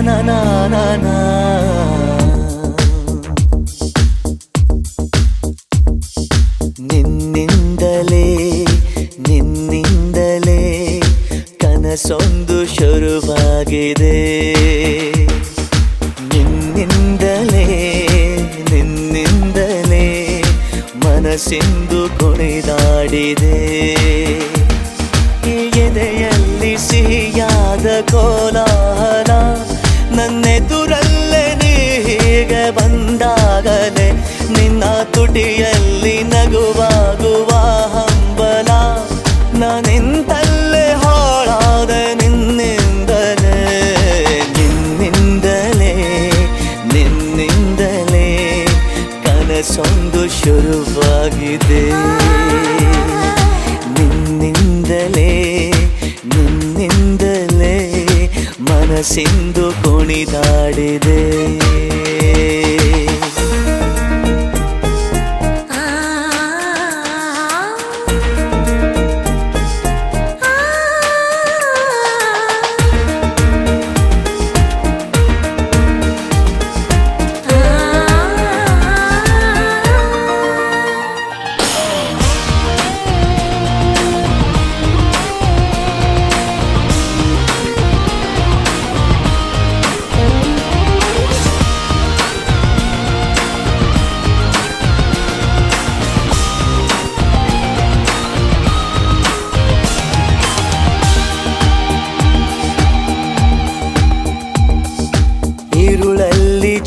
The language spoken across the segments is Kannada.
na na na na. ನಿನ್ನಿಂದಲೇ ನಿನ್ನಿಂದಲೇ ಕನಸೊಂದು ಶುರುವಾಗಿದೆ. ನಿನ್ನಿಂದಲೇ ನಿನ್ನಿಂದಲೇ ಮನಸ್ಸಿಂದು ಕುಣಿದಾಡಿದೆ. ಎದೆಯಲ್ಲಿ ಸಿಹಿಯಾದ ಕೋಲ ತುಟಿಯಲ್ಲಿ ನಗುವಾಗುವ ಹಂಬಲ ನಾನಿಂತಲ್ಲೇ ಹಾಳಾದ ನಿನ್ನಿಂದಲೇ ನಿನ್ನಿಂದಲೇ ನಿನ್ನಿಂದಲೇ ಕನಸೊಂದು ಶುರುವಾಗಿದೆ. ನಿನ್ನಿಂದಲೇ ನಿನ್ನಿಂದಲೇ ಮನಸ್ಸಿಂದು ಕುಣಿದಾಡಿದೆ.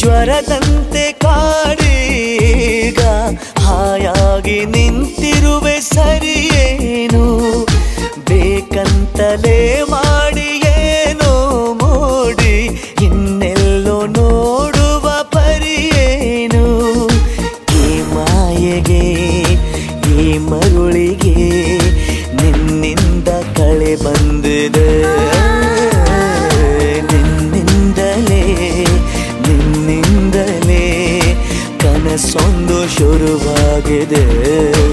ಜ್ವರದಂತೆ ಕಾಡೀಗ ಹಾಯಾಗಿ ನಿಂತಿರುವೆ ಸರಿಯೇನು ಬೇಕಂತಲೇ ಮಾಡಿ ಏನೋ ಮೋಡಿ? ಇನ್ನೆಲ್ಲೋ ನೋಡುವ ಪರಿಯೇನು ಈ ಮಾಯೆಗೆ, ಈ ಮರುಳಿಗೆ ನಿನ್ನಿಂದ ಕಳೆ ಬಂದಿದೆ ayrılığa gidelim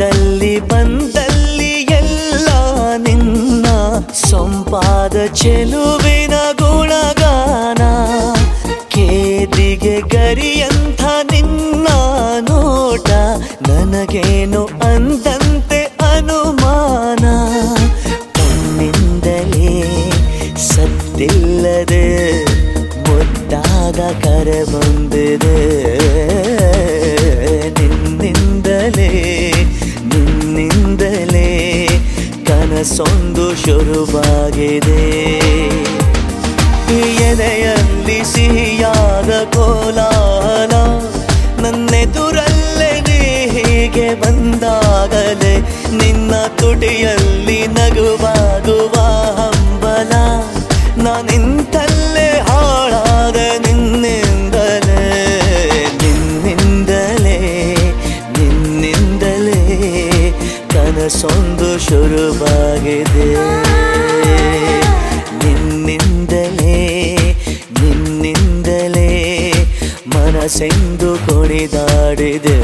ಹೋದಲ್ಲಿ ಬಂದಲ್ಲಿ ಎಲ್ಲ ನಿನ್ನ ಸಂಪಾದ ಚೆಲುವಿನ ಗುಣಗಾನ, ಕೇದಿಗೆ ಗರಿಯಂಥ ನಿನ್ನ ನೋಟ ನನಗೇನು ಅಂದಂತೆ ಅನುಮಾನ? ಕಣ್ಣಿಂದಲೇ ಸತ್ತಿಲ್ಲದೆ ಮುದ್ದಾದ ಕರೆ ಬಂದಿದೆ. ಕನಸೊಂದು ಶುರುವಾಗಿದೆ. ಎದೆಯಲ್ಲಿ ಸಿಹಿಯಾದ ಕೋಲಾಹಲ ನನ್ನೆದುರಲ್ಲೇ ನೀ ಹೀಗೆ ಬಂದಾಗಲೇ ನಿನ್ನ ತುಟಿಯಲ್ಲಿ ನಗುವಾಗುವ ಹಂಬಲ. ನಾನಿಂತಲ್ಲೇ ಕನಸೊಂದು ಶುರುವಾಗಿದೆ. ನಿನ್ನಿಂದಲೇ ನಿನ್ನಿಂದಲೇ ಮನಸ್ಸೆಂದು ಕುಣಿದಾಡಿದೆ